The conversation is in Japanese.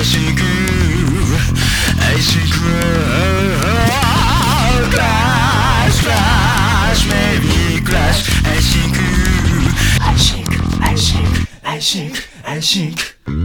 愛しく。愛しく。Crash Crash Maybe Crash 愛しく。愛しく。愛しく。愛しく。愛しく。